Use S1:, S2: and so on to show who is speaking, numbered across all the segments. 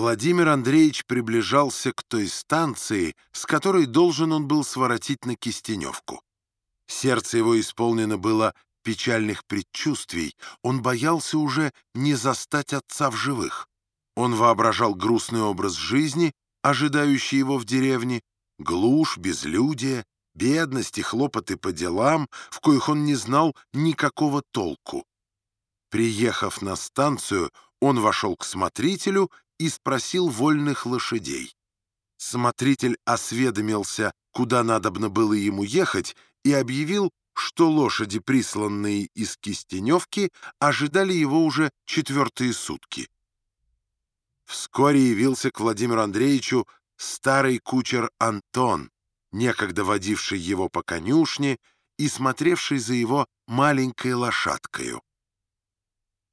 S1: Владимир Андреевич приближался к той станции, с которой должен он был своротить на Кистеневку. Сердце его исполнено было печальных предчувствий, он боялся уже не застать отца в живых. Он воображал грустный образ жизни, ожидающий его в деревне, глушь, безлюдие, бедность и хлопоты по делам, в коих он не знал никакого толку. Приехав на станцию, он вошел к смотрителю и спросил вольных лошадей. Смотритель осведомился, куда надобно было ему ехать, и объявил, что лошади, присланные из Кистеневки, ожидали его уже четвертые сутки. Вскоре явился к Владимиру Андреевичу старый кучер Антон, некогда водивший его по конюшне и смотревший за его маленькой лошадкою.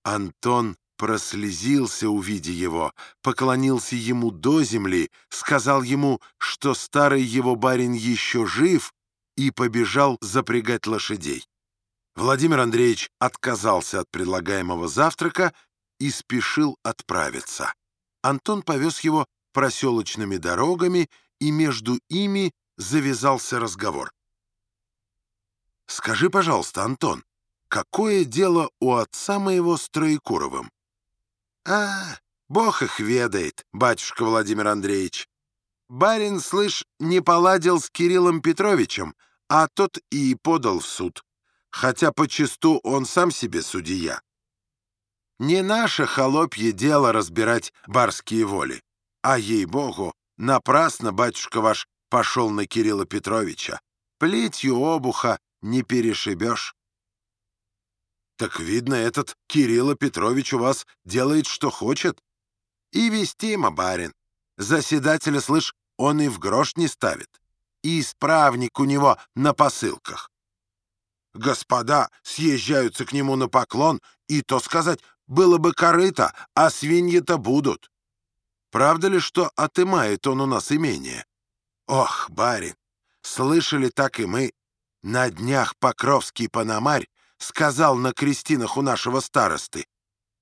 S1: Антон прослезился, увидя его, поклонился ему до земли, сказал ему, что старый его барин еще жив, и побежал запрягать лошадей. Владимир Андреевич отказался от предлагаемого завтрака и спешил отправиться. Антон повез его проселочными дорогами, и между ими завязался разговор. «Скажи, пожалуйста, Антон, какое дело у отца моего с Троекуровым?» «А, бог их ведает, батюшка Владимир Андреевич. Барин, слышь, не поладил с Кириллом Петровичем, а тот и подал в суд. Хотя почасту он сам себе судья. Не наше холопье дело разбирать барские воли. А ей-богу, напрасно батюшка ваш пошел на Кирилла Петровича. Плетью обуха не перешибешь. Так видно, этот Кирилла Петрович у вас делает, что хочет. И вестимо, барин. Заседателя, слышь, он и в грош не ставит. И исправник у него на посылках. Господа съезжаются к нему на поклон, и то сказать, было бы корыто, а свиньи-то будут. Правда ли, что отымает он у нас имение? Ох, барин, слышали так и мы. На днях Покровский Пономарь сказал на крестинах у нашего старосты.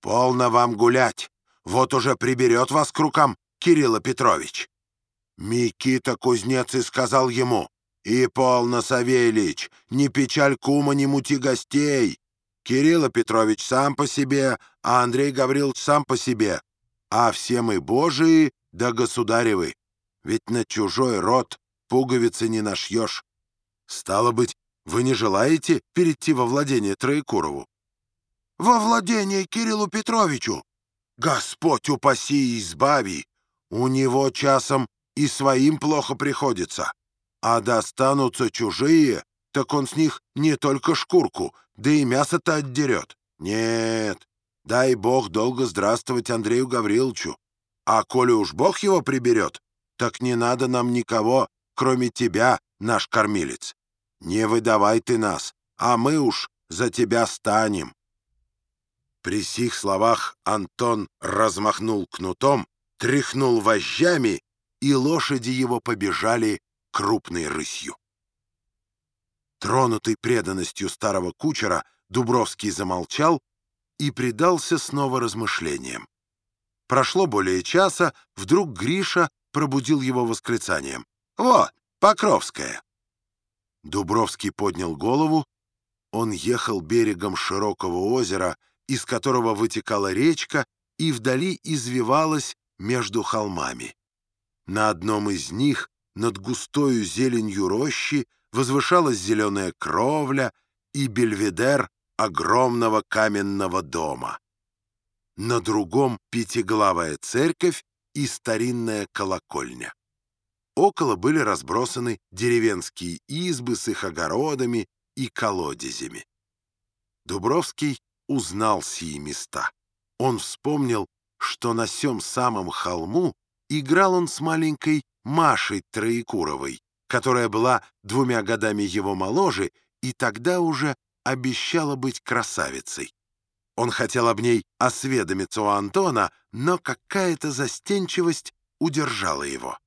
S1: «Полно вам гулять, вот уже приберет вас к рукам Кирилла Петрович». Микита Кузнец и сказал ему, «И полно, Савельич, не печаль кума, не мути гостей. Кирилла Петрович сам по себе, а Андрей Гаврилович сам по себе, а все мы божии да государевы. Ведь на чужой род пуговицы не нашьешь. Стало быть, вы не желаете перейти во владение Троекурову? Во владение Кириллу Петровичу? Господь упаси и избави! У него часом и своим плохо приходится. А достанутся чужие, так он с них не только шкурку, да и мясо-то отдерет. Нет, дай бог долго здравствовать Андрею Гавриловичу. А коли уж бог его приберет, так не надо нам никого, кроме тебя, наш кормилец. Не выдавай ты нас, а мы уж за тебя станем». При сих словах Антон размахнул кнутом, тряхнул вожжами, и лошади его побежали крупной рысью. Тронутый преданностью старого кучера, Дубровский замолчал и предался снова размышлениям. Прошло более часа, вдруг Гриша пробудил его восклицанием. «Вот, Покровская!» Дубровский поднял голову. Он ехал берегом широкого озера, из которого вытекала речка и вдали извивалась между холмами. На одном из них, над густою зеленью рощи, возвышалась зеленая кровля и бельведер огромного каменного дома. На другом — пятиглавая церковь и старинная колокольня. Около были разбросаны деревенские избы с их огородами и колодезями. Дубровский узнал сии места. Он вспомнил, что на сём самом холму играл он с маленькой Машей Троекуровой, которая была двумя годами его моложе и тогда уже обещала быть красавицей. Он хотел об ней осведомиться у Антона, но какая-то застенчивость удержала его.